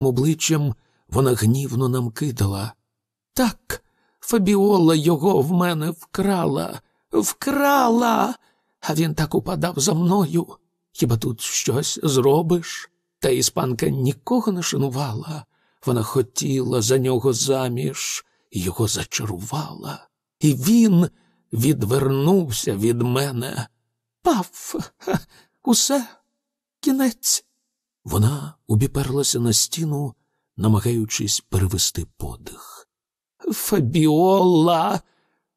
обличчям вона гнівно нам кидала. Так, Фабіола його в мене вкрала, вкрала, а він так упадав за мною. Хіба тут щось зробиш? Та іспанка нікого не шанувала. Вона хотіла за нього заміж його зачарувала. І він відвернувся від мене. Паф, усе, кінець. Вона обіперлася на стіну, намагаючись перевести подих. Фабіола,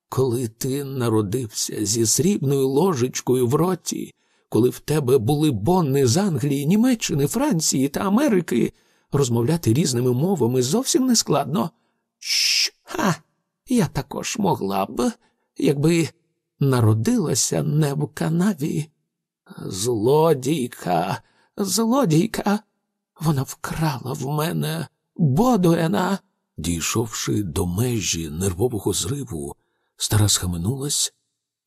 коли ти народився зі срібною ложечкою в роті, коли в тебе були бонни з Англії, Німеччини, Франції та Америки, розмовляти різними мовами зовсім не складно. Щ, ха, я також могла б, якби народилася не в канаві. Злодійка, злодійка, вона вкрала в мене Бодуена. Дійшовши до межі нервового зриву, стара схаменулась,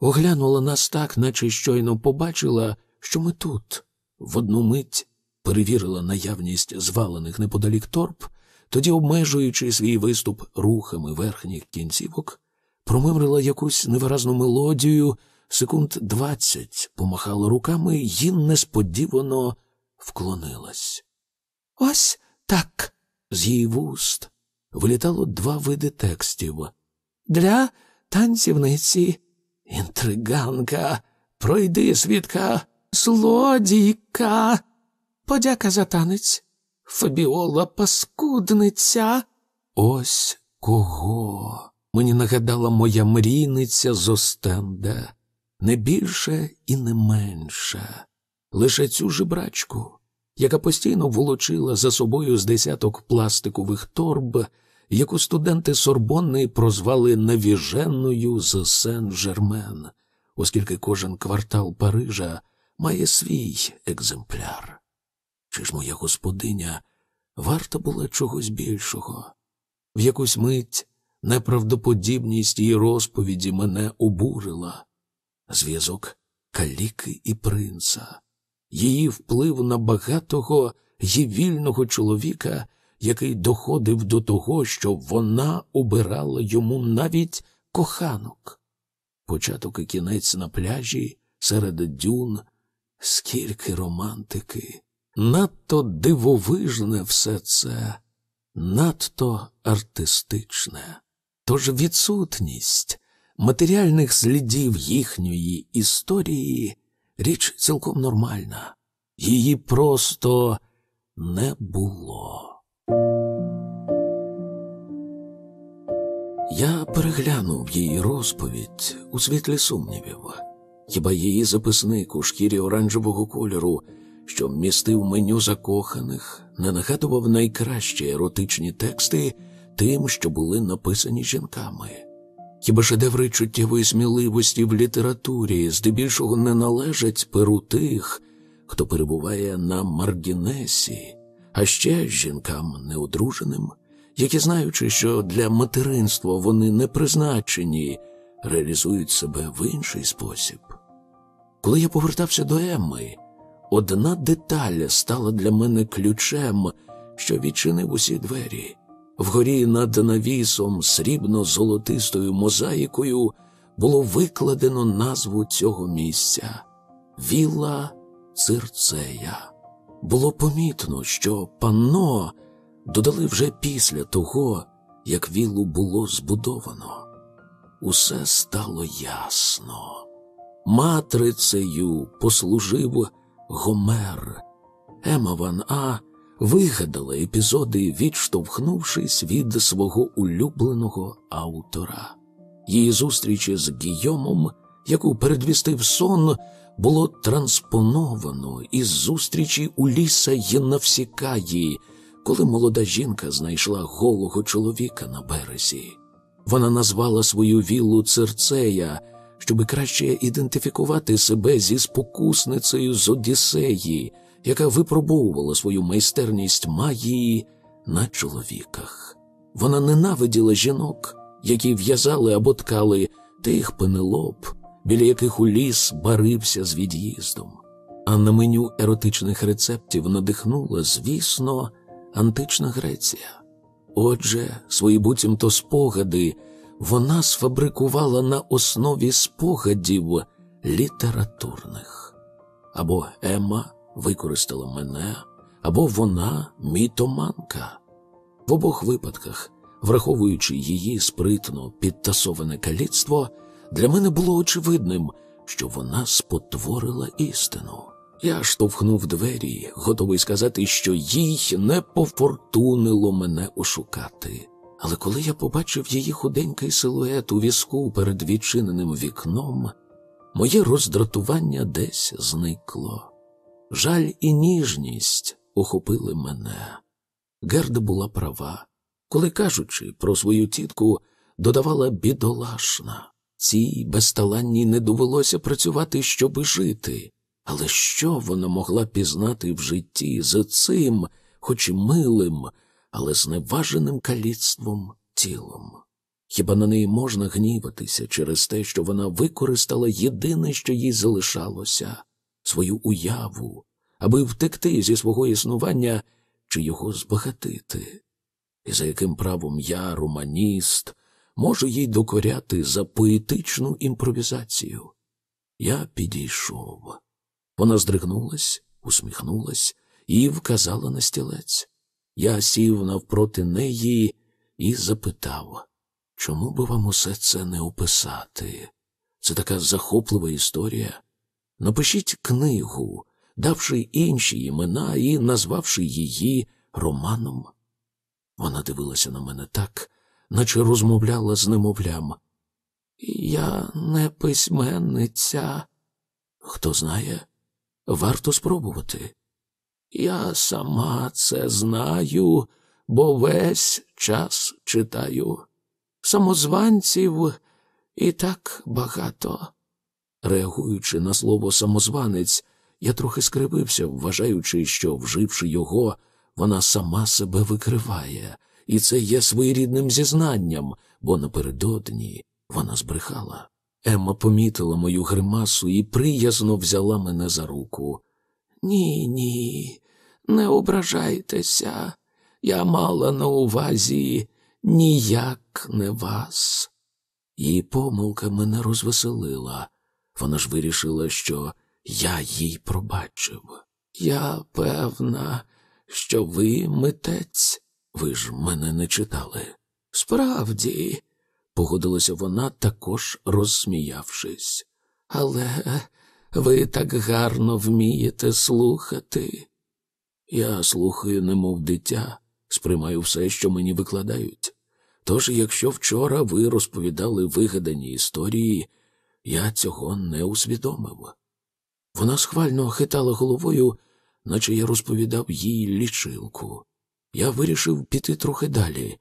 оглянула нас так, наче щойно побачила, що ми тут. В одну мить перевірила наявність звалених неподалік торп, тоді, обмежуючи свій виступ рухами верхніх кінцівок, промимрила якусь невиразну мелодію, секунд двадцять помахала руками і несподівано вклонилась. Ось так. З її вуст вилітало два види текстів. Для танцівниці, інтриганка, пройди свідка, злодійка, подяка за танець, Фабіола паскудниця. Ось кого. Мені нагадала моя мрійниця з Остенда, не більше і не менше, лише цю жебрачку, яка постійно волочила за собою з десяток пластикових торб, яку студенти Сорбонни прозвали навіженною з Сен-Жермен, оскільки кожен квартал Парижа має свій екземпляр. Чи ж моя господиня варта була чогось більшого? В якусь мить неправдоподібність її розповіді мене обурила. Зв'язок каліки і принца, її вплив на багатого й вільного чоловіка, який доходив до того, що вона обирала йому навіть коханок. Початок і кінець на пляжі серед дюн, скільки романтики. Надто дивовижне все це, надто артистичне. Тож відсутність матеріальних слідів їхньої історії річ цілком нормальна, її просто не було. Я переглянув її розповідь у світлі сумнівів. Хіба її записник у шкірі оранжевого кольору що містив меню закоханих, не нагадував найкращі еротичні тексти тим, що були написані жінками. Хіба шедеври чуттєвої сміливості в літературі здебільшого не належать перу тих, хто перебуває на маргінесі, а ще жінкам неодруженим, які, знаючи, що для материнства вони не призначені, реалізують себе в інший спосіб. Коли я повертався до Емми, Одна деталь стала для мене ключем, що відчинив усі двері. Вгорі над навісом срібно-золотистою мозаїкою було викладено назву цього місця Вілла Цирцея. Було помітно, що панно додали вже після того, як віллу було збудовано. Усе стало ясно. Матрицею послужив Гомер. Ема Ван А вигадала епізоди, відштовхнувшись від свого улюбленого автора. Її зустрічі з Гійомом, яку передвістив сон, було транспоновано із зустрічі у ліса Єнавсікаї, коли молода жінка знайшла голого чоловіка на березі. Вона назвала свою віллу Церцея щоби краще ідентифікувати себе зі спокусницею з Одіссеї, яка випробовувала свою майстерність магії на чоловіках. Вона ненавиділа жінок, які в'язали або ткали тих пенелоп, біля яких у ліс барився з від'їздом. А на меню еротичних рецептів надихнула, звісно, антична Греція. Отже, свої буцімто спогади вона сфабрикувала на основі спогадів літературних. Або Емма використала мене, або вона мітоманка. В обох випадках, враховуючи її спритно підтасоване каліцтво, для мене було очевидним, що вона спотворила істину. Я штовхнув двері, готовий сказати, що їй не пофортунило мене ошукати. Але коли я побачив її худенький силует у візку перед відчиненим вікном, моє роздратування десь зникло. Жаль і ніжність охопили мене. Герда була права, коли, кажучи про свою тітку, додавала бідолашна. Цій безталанній не довелося працювати, щоби жити. Але що вона могла пізнати в житті за цим, хоч і милим, але зневаженим каліцтвом тілом? Хіба на неї можна гніватися через те, що вона використала єдине, що їй залишалося свою уяву, аби втекти зі свого існування чи його збагатити? І за яким правом я, романіст, можу їй докоряти за поетичну імпровізацію? Я підійшов. Вона здригнулась, усміхнулась і вказала на стілець. Я сів навпроти неї і запитав, чому би вам усе це не описати? Це така захоплива історія. Напишіть книгу, давши інші імена і назвавши її романом. Вона дивилася на мене так, наче розмовляла з немовлям. Я не письменниця. Хто знає, варто спробувати. Я сама це знаю, бо весь час читаю. Самозванців і так багато. Реагуючи на слово самозванець, я трохи скривився, вважаючи, що, вживши його, вона сама себе викриває, і це є своєрідним зізнанням, бо напередодні вона збрехала. Емма помітила мою гримасу і приязно взяла мене за руку. Ні, ні, не ображайтеся. Я мала на увазі ніяк не вас. Її помилка мене розвеселила. Вона ж вирішила, що я їй пробачив. Я певна, що ви митець, ви ж мене не читали. Справді, погодилася вона, також розсміявшись. Але ви так гарно вмієте слухати. Я слухаю, немов дитя, сприймаю все, що мені викладають. Тож, якщо вчора ви розповідали вигадані історії, я цього не усвідомив. Вона схвально хитала головою, наче я розповідав їй лічилку. Я вирішив піти трохи далі.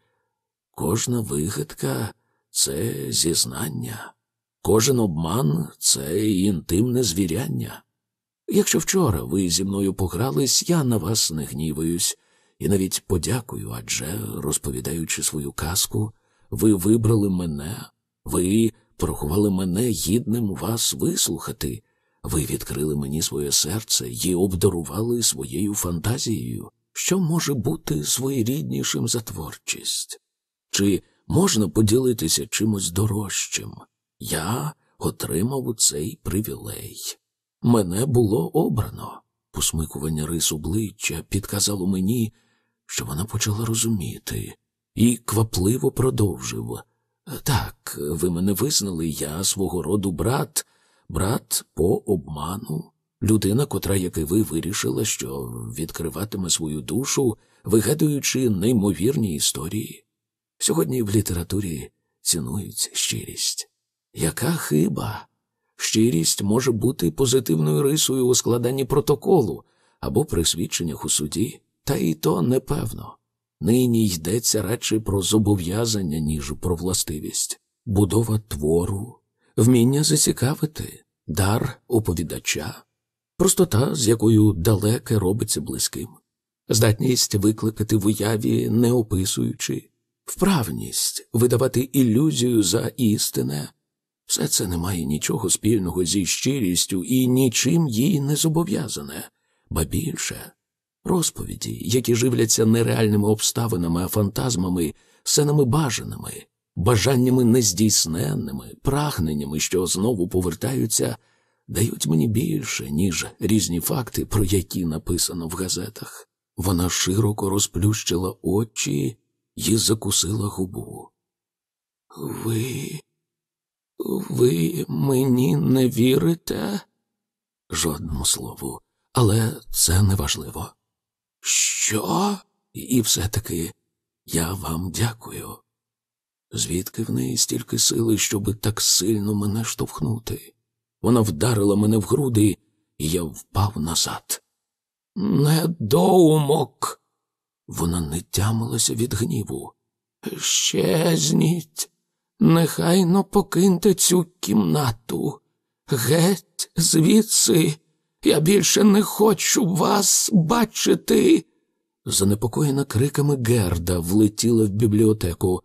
Кожна вигадка це зізнання, кожен обман це інтимне звіряння. Якщо вчора ви зі мною погрались, я на вас не гніваюсь і навіть подякую, адже, розповідаючи свою казку, ви вибрали мене, ви порахували мене гідним вас вислухати, ви відкрили мені своє серце і обдарували своєю фантазією, що може бути своєріднішим за творчість. Чи можна поділитися чимось дорожчим? Я отримав цей привілей. Мене було обрано. Посмикування рис обличчя підказало мені, що вона почала розуміти, і квапливо продовжив. Так, ви мене визнали, я свого роду брат, брат по обману, людина, котра, як і ви, вирішила, що відкриватиме свою душу, вигадуючи неймовірні історії. Сьогодні в літературі цінують щирість. Яка хиба? Щирість може бути позитивною рисою у складанні протоколу або при свідченнях у суді, та і то непевно. Нині йдеться радше про зобов'язання, ніж про властивість, будова твору, вміння зацікавити, дар оповідача, простота, з якою далеке робиться близьким, здатність викликати в уяві, не описуючи, вправність видавати ілюзію за істине. Все це не має нічого спільного зі щирістю і нічим їй не зобов'язане, ба більше розповіді, які живляться нереальними обставинами, а фантазмами, сценами бажаними, бажаннями нездійсненними, прагненнями, що знову повертаються, дають мені більше, ніж різні факти, про які написано в газетах. Вона широко розплющила очі і закусила губу. Ви, ви мені не вірите? Жодному слову, але це неважливо. Що? І все-таки я вам дякую. Звідки в неї стільки сили, щоби так сильно мене штовхнути? Вона вдарила мене в груди, і я впав назад. Недоумок. Вона не тямилася від гніву. Щезніть, нехайно покиньте цю кімнату. Геть звідси, я більше не хочу вас бачити. Занепокоєна криками Герда влетіла в бібліотеку.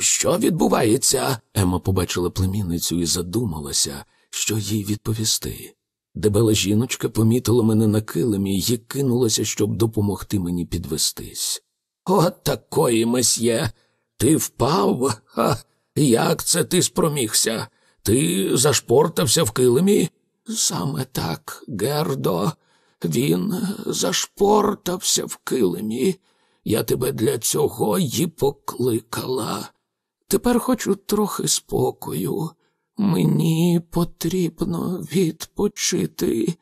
Що відбувається? Ема побачила племінницю і задумалася, що їй відповісти. Дебела жіночка помітила мене на килимі і кинулася, щоб допомогти мені підвестись. От такої месьє. Ти впав? Ха, Як це ти спромігся? Ти зашпортався в килимі? Саме так, Гердо, він зашпортався в килимі. Я тебе для цього й покликала. Тепер хочу трохи спокою. Мені потрібно відпочити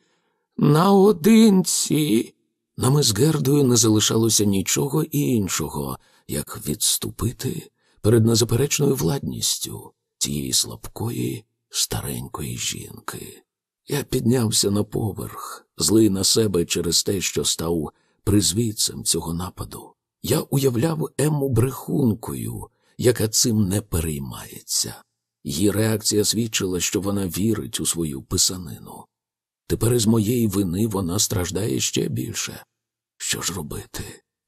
наодинці. Нам із Гердою не залишалося нічого іншого, як відступити перед незаперечною владністю цієї слабкої, старенької жінки. Я піднявся на поверх, злий на себе через те, що став призвідцем цього нападу. Я уявляв Ему брехункою, яка цим не переймається. Її реакція свідчила, що вона вірить у свою писанину. Тепер із моєї вини вона страждає ще більше. Що ж робити?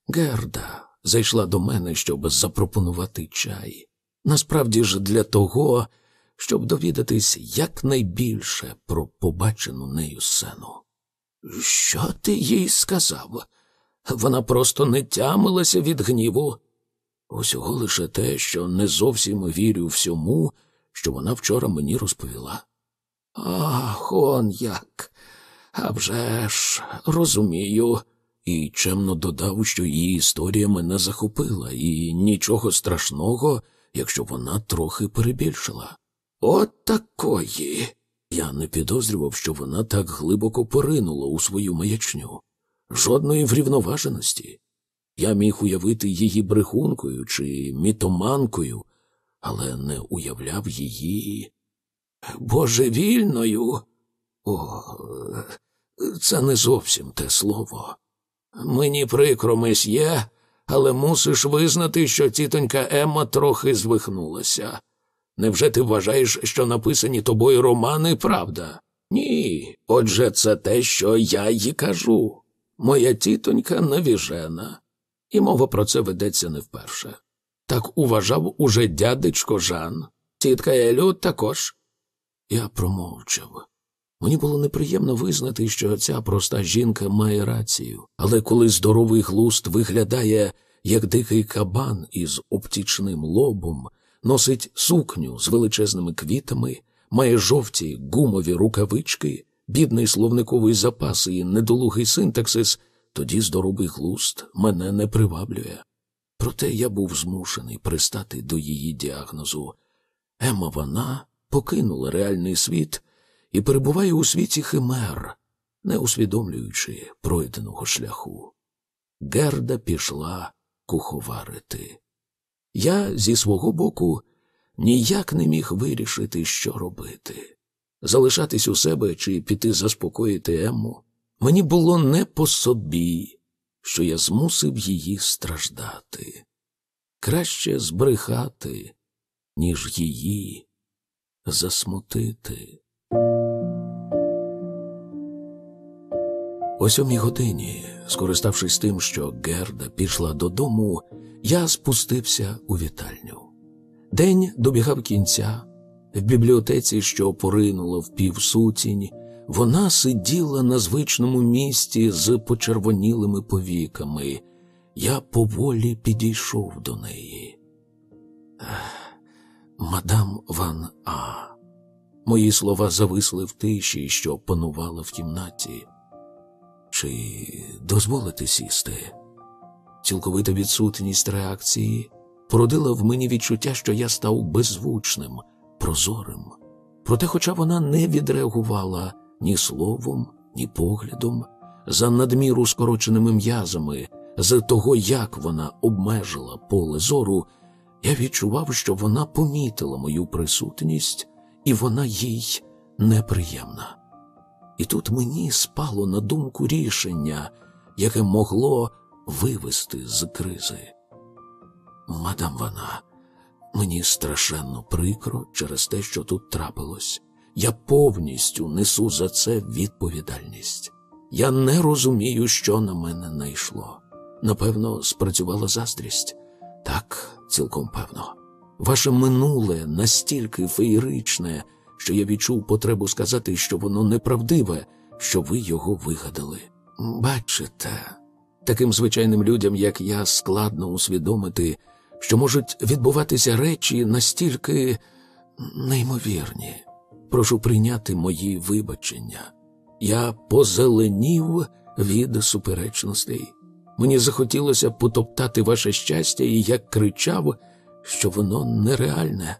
Герда зайшла до мене, щоб запропонувати чай. Насправді ж для того, щоб довідатись якнайбільше про побачену нею сцену. Що ти їй сказав? Вона просто не тямилася від гніву. Усього лише те, що не зовсім вірю всьому, що вона вчора мені розповіла. Ах, он як. А вже ж, розумію, і чемно додав, що її історія мене захопила, і нічого страшного, якщо вона трохи перебільшила. От такої. Я не підозрював, що вона так глибоко поринула у свою маячню, жодної врівноваженості. Я міг уявити її брехункою чи мітоманкою, але не уявляв її божевільною. О, це не зовсім те слово. Мені прикро, месьє, але мусиш визнати, що тітонька Емма трохи звихнулася. Невже ти вважаєш, що написані тобою романи правда? Ні. Отже, це те, що я їй кажу. Моя тітонька навіжена, і мова про це ведеться не вперше. Так уважав уже дядечко Жан, тітка Елю також. Я промовчав. Мені було неприємно визнати, що ця проста жінка має рацію, але коли здоровий глуст виглядає як дикий кабан із обтічним лобом, носить сукню з величезними квітами, має жовті гумові рукавички, бідний словниковий запас і недолугий синтаксис, тоді здоровий глуст мене не приваблює. Проте я був змушений пристати до її діагнозу. Ема вона покинула реальний світ і перебуває у світі химер, не усвідомлюючи пройденого шляху. Герда пішла куховарити. Я зі свого боку ніяк не міг вирішити, що робити. Залишатись у себе чи піти заспокоїти Емму мені було не по собі, що я змусив її страждати. Краще збрехати, ніж її засмутити. О сьомій годині, скориставшись тим, що Герда пішла додому, я спустився у вітальню. День добігав кінця. В бібліотеці, що поринула в півсутінь, Вона сиділа на звичному місці з почервонілими повіками. Я поволі підійшов до неї. Мадам Ван А. Мої слова зависли в тиші, що панувала в кімнаті. Чи дозволите сісти? Цілковита відсутність реакції породила в мені відчуття, що я став беззвучним, прозорим. Проте, хоча вона не відреагувала ні словом, ні поглядом, за надміру скороченими м'язами, з того, як вона обмежила поле зору, я відчував, що вона помітила мою присутність, і вона їй неприємна. І тут мені спало на думку рішення, яке могло вивести з кризи. Мадам вона, мені страшенно прикро через те, що тут трапилось. Я повністю несу за це відповідальність. Я не розумію, що на мене найшло. Напевно, спрацювала заздрість. Так, цілком певно. Ваше минуле настільки феєричне, що я відчув потребу сказати, що воно неправдиве, що ви його вигадали. Бачите, таким звичайним людям, як я, складно усвідомити, що можуть відбуватися речі настільки неймовірні. Прошу прийняти мої вибачення. Я позеленів від суперечностей. Мені захотілося потоптати ваше щастя, і я кричав, що воно нереальне.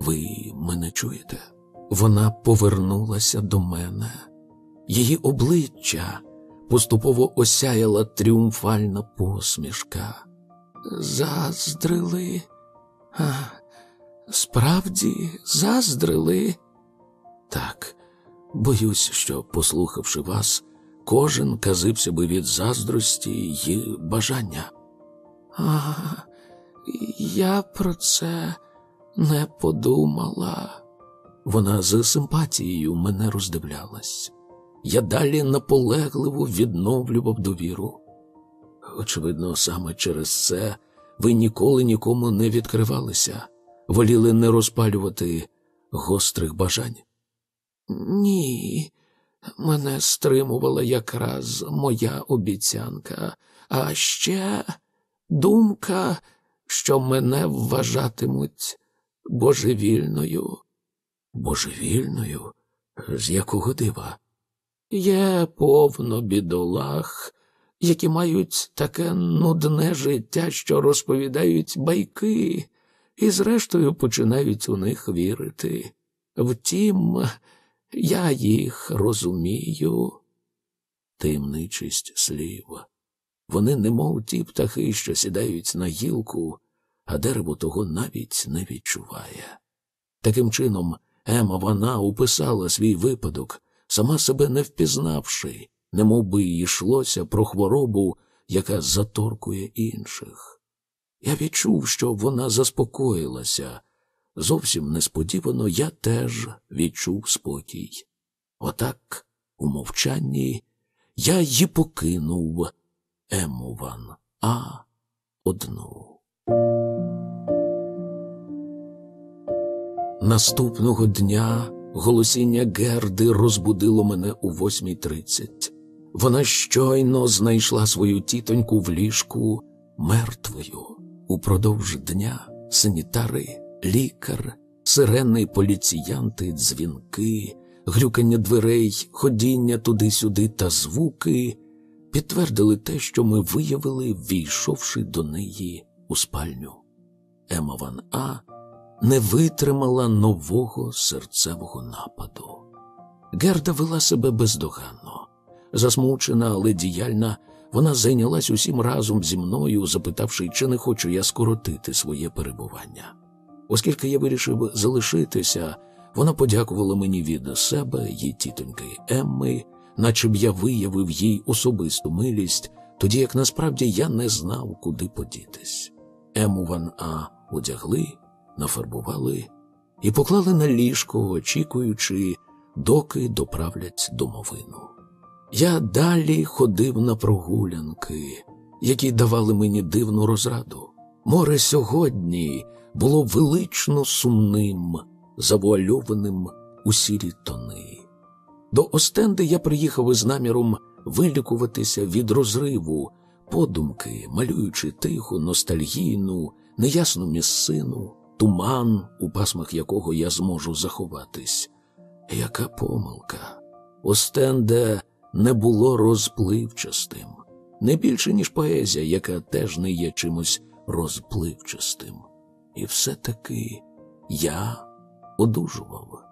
Ви мене чуєте? Вона повернулася до мене. Її обличчя поступово осяяла тріумфальна посмішка. Заздрили, а, справді заздрили. Так, боюсь, що, послухавши вас, кожен казився би від заздрості й бажання. А, я про це не подумала. Вона з симпатією мене роздивлялась. Я далі наполегливо відновлював довіру. Очевидно, саме через це ви ніколи нікому не відкривалися, воліли не розпалювати гострих бажань. Ні, мене стримувала якраз моя обіцянка, а ще думка, що мене вважатимуть божевільною. Божевільною? З якого дива? Є повно бідолах, які мають таке нудне життя, що розповідають байки, і, зрештою, починають у них вірити. Втім, я їх розумію. Таємничість слів. Вони, немов ті птахи, що сідають на гілку, а дерево того навіть не відчуває. Таким чином, Ема вона уписала свій випадок, сама себе не впізнавши, немов би йшлося про хворобу, яка заторкує інших. Я відчув, що вона заспокоїлася. Зовсім несподівано я теж відчув спокій. Отак, у мовчанні, я її покинув Емуван, а одну. Наступного дня голосіння Герди розбудило мене у 8.30. Вона щойно знайшла свою тітоньку в ліжку мертвою. Упродовж дня санітари, лікар, сирени, поліціянти, дзвінки, грюкання дверей, ходіння туди-сюди та звуки підтвердили те, що ми виявили, війшовши до неї у спальню. Ема Ван А не витримала нового серцевого нападу. Герда вела себе бездоганно. Засмучена, але діяльна, вона зайнялась усім разом зі мною, запитавши, чи не хочу я скоротити своє перебування. Оскільки я вирішив залишитися, вона подякувала мені від себе, її тітоньки Емми, наче б я виявив їй особисту милість, тоді як насправді я не знав, куди подітись. Ему Ван А одягли, нафарбували і поклали на ліжко, очікуючи, доки доправлять домовину. Я далі ходив на прогулянки, які давали мені дивну розраду. Море сьогодні було велично сумним, завуальованим у сірі тони. До Остенди я приїхав із наміром вилікуватися від розриву, подумки, малюючи тиху, ностальгійну, неясну місцину, туман, у пасмах якого я зможу заховатись. Яка помилка! Остенде не було розпливчастим, не більше, ніж поезія, яка теж не є чимось розпливчастим. І все-таки я одужував.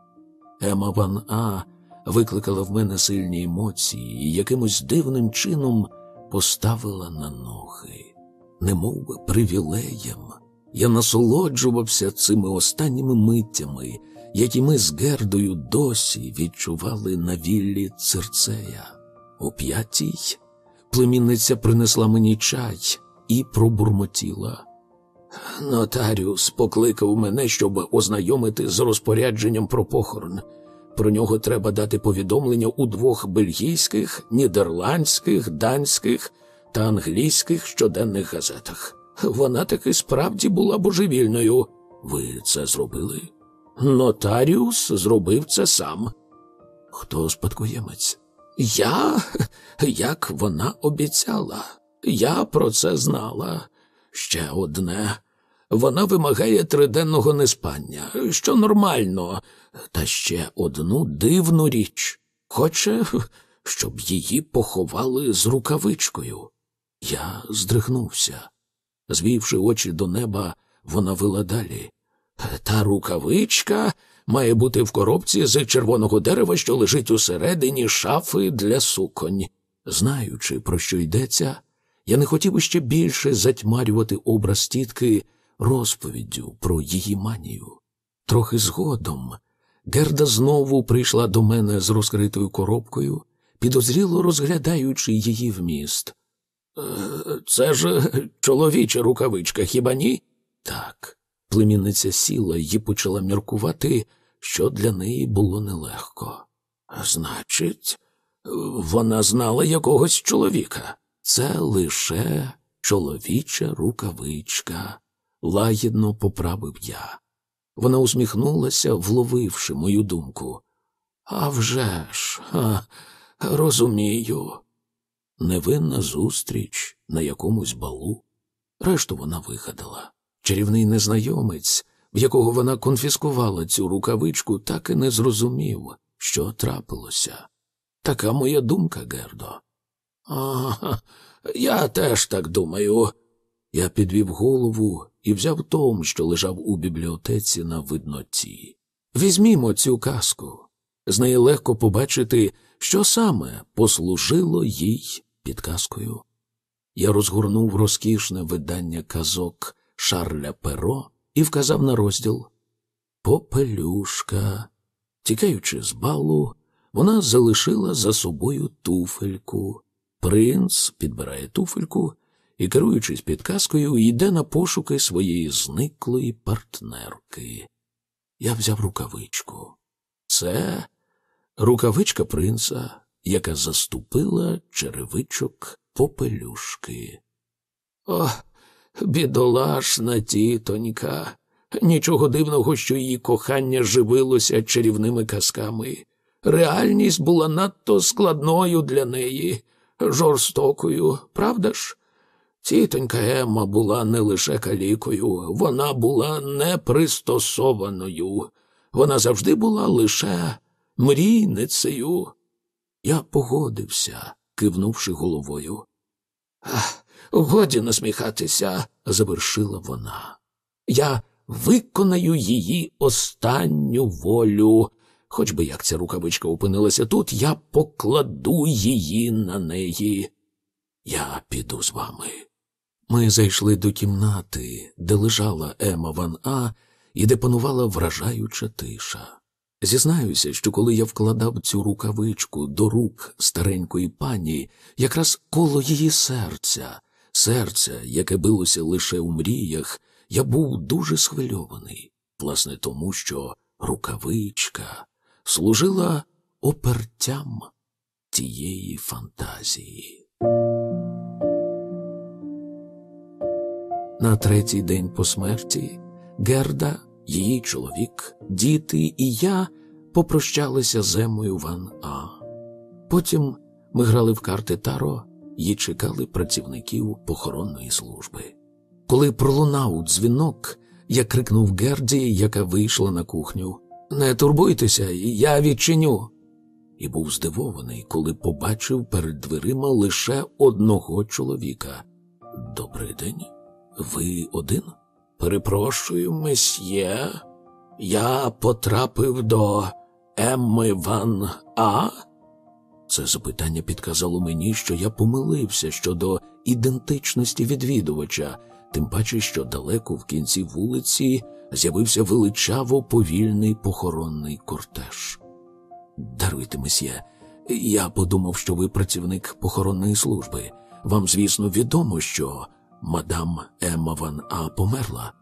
Ема Ван А викликала в мене сильні емоції і якимось дивним чином поставила на ноги, немов би привілеєм. Я насолоджувався цими останніми миттями, які ми з Гердою досі відчували на віллі цирцея. У п'ятій племінниця принесла мені чай і пробурмотіла. Нотаріус покликав мене, щоб ознайомити з розпорядженням про похорон. Про нього треба дати повідомлення у двох бельгійських, нідерландських, данських та англійських щоденних газетах. Вона таки справді була божевільною. Ви це зробили? Нотаріус зробив це сам. Хто спадкоємець? Я, як вона обіцяла, я про це знала. Ще одне. Вона вимагає триденного неспання, що нормально, та ще одну дивну річ. Хоче, щоб її поховали з рукавичкою. Я здригнувся. Звівши очі до неба, вона вила далі. Та рукавичка має бути в коробці з червоного дерева, що лежить усередині шафи для суконь. Знаючи, про що йдеться, я не хотів іще більше затьмарювати образ тітки розповіддю про її манію. Трохи згодом Герда знову прийшла до мене з розкритою коробкою, підозріло розглядаючи її вміст. «Е, це ж чоловіча рукавичка, хіба ні? Так. Племінниця сіла і почала міркувати, що для неї було нелегко. Значить, вона знала якогось чоловіка. Це лише чоловіча рукавичка, лагідно поправив я. Вона усміхнулася, вловивши мою думку. «А вже ж, а, розумію. Невинна зустріч на якомусь балу. Решту вона вигадала. Чарівний незнайомець, в якого вона конфіскувала цю рукавичку, так і не зрозумів, що трапилося. Така моя думка, Гердо. Ага, я теж так думаю. Я підвів голову і взяв том, що лежав у бібліотеці на видноті. Візьмімо цю казку. З неї легко побачити, що саме послужило їй підказкою. Я розгорнув розкішне видання казок Шарля Перо і вказав на розділ Попелюшка. Тікаючи з балу, вона залишила за собою туфельку. Принц підбирає туфельку і, керуючись підказкою, йде на пошуки своєї зниклої партнерки. Я взяв рукавичку. Це рукавичка принца, яка заступила черевичок попелюшки. О, бідолашна тітонька. Нічого дивного, що її кохання живилося чарівними казками. Реальність була надто складною для неї, жорстокою, правда ж? Тітонька Емма була не лише калікою, вона була непристосованою. Вона завжди була лише мрійницею. Я погодився, кивнувши головою. Годі насміхатися, завершила вона. Я виконаю її останню волю. Хоч би як ця рукавичка опинилася тут, я покладу її на неї. Я піду з вами. Ми зайшли до кімнати, де лежала Ема Ван А і де панувала вражаюча тиша. Зізнаюся, що коли я вкладав цю рукавичку до рук старенької пані, якраз коло її серця, серця, яке билося лише у мріях, я був дуже схвильований, власне, тому що рукавичка служила опертям тієї фантазії. На третій день по смерті Герда, її чоловік, діти і я попрощалися з Емою Ван А. Потім ми грали в карти Таро і чекали працівників похоронної служби. Коли пролунав дзвінок, я крикнув Герді, яка вийшла на кухню. Не турбуйтеся, я відчиню. І був здивований, коли побачив перед дверима лише одного чоловіка. Добрий день, ви один? Перепрошую, месьє. Я потрапив до Емми Ван А. Це запитання підказало мені, що я помилився щодо ідентичності відвідувача, тим паче, що далеко в кінці вулиці з'явився величаво повільний похоронний кортеж. Даруйте, месьє, я подумав, що ви працівник похоронної служби. Вам, звісно, відомо, що мадам Емма Ван А померла.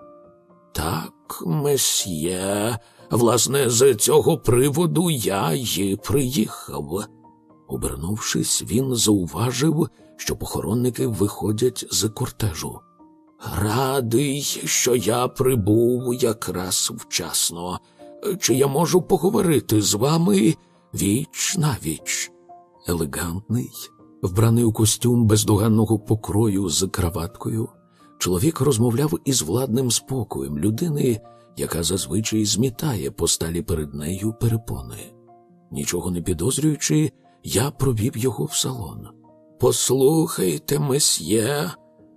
Так, месьє, власне, з цього приводу я й приїхав. Обернувшись, він зауважив, що похоронники виходять з кортежу. Радий, що я прибув якраз вчасно. Чи я можу поговорити з вами віч на віч? Елегантний, вбраний у костюм бездоганного покрою з краваткою, чоловік розмовляв із владним спокоєм людини, яка зазвичай змітає по сталі перед нею перепони. Нічого не підозрюючи, я провів його в салон. Послухайте, месьє,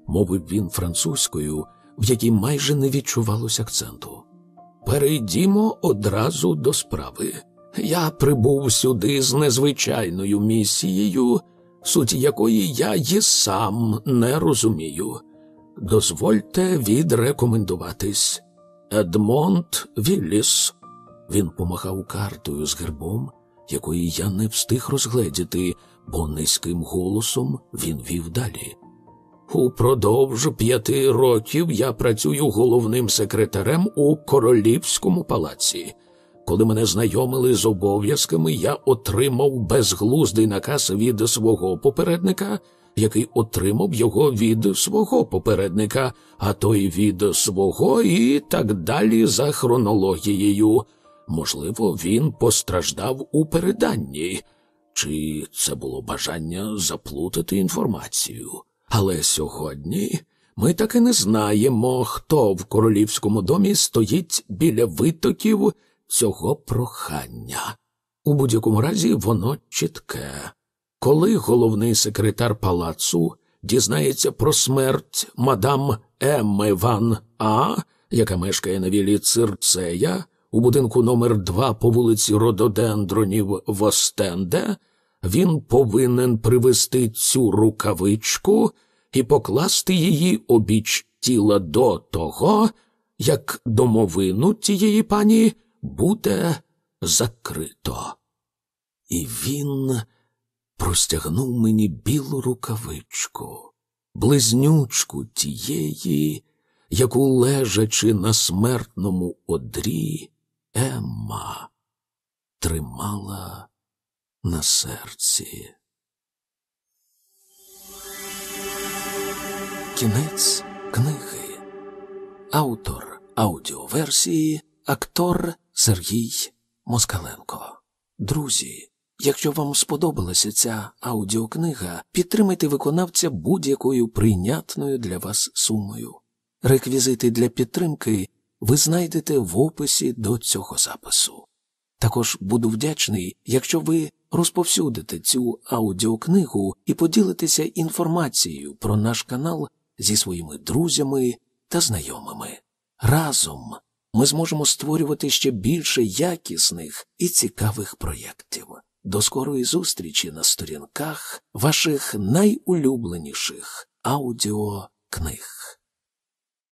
мовив він французькою, в якій майже не відчувалось акценту. Перейдімо одразу до справи. Я прибув сюди з незвичайною місією, суть якої я й сам не розумію. Дозвольте відрекомендуватись. Едмонд Вілліс. Він помахав картою з гербом, якої я не встиг розгледіти, бо низьким голосом він вів далі. Упродовж п'яти років я працюю головним секретарем у королівському палаці. Коли мене знайомили з обов'язками, я отримав безглуздий наказ від свого попередника, який отримав його від свого попередника, а той від свого і так далі за хронологією. Можливо, він постраждав у переданні, чи це було бажання заплутати інформацію. Але сьогодні ми таки не знаємо, хто в королівському домі стоїть біля витоків цього прохання. У будь-якому разі воно чітке. Коли головний секретар палацу дізнається про смерть мадам Емми Ван А, яка мешкає на вілі Цирцея, у будинку номер 2 по вулиці Рододендронів в Остенде, він повинен привезти цю рукавичку і покласти її обіч тіла до того, як домовину тієї пані буде закрито. І він простягнув мені білу рукавичку, близнючку тієї, яку лежачи на смертному одрі, Емма тримала на серці. Кінець книги. Автор аудіоверсії, актор Сергій Москаленко. Друзі, якщо вам сподобалася ця аудіокнига, підтримайте виконавця будь-якою прийнятною для вас сумою. Реквізити для підтримки ви знайдете в описі до цього запису. Також буду вдячний, якщо ви розповсюдите цю аудіокнигу і поділитеся інформацією про наш канал зі своїми друзями та знайомими. Разом ми зможемо створювати ще більше якісних і цікавих проєктів. До скорої зустрічі на сторінках ваших найулюбленіших аудіокниг.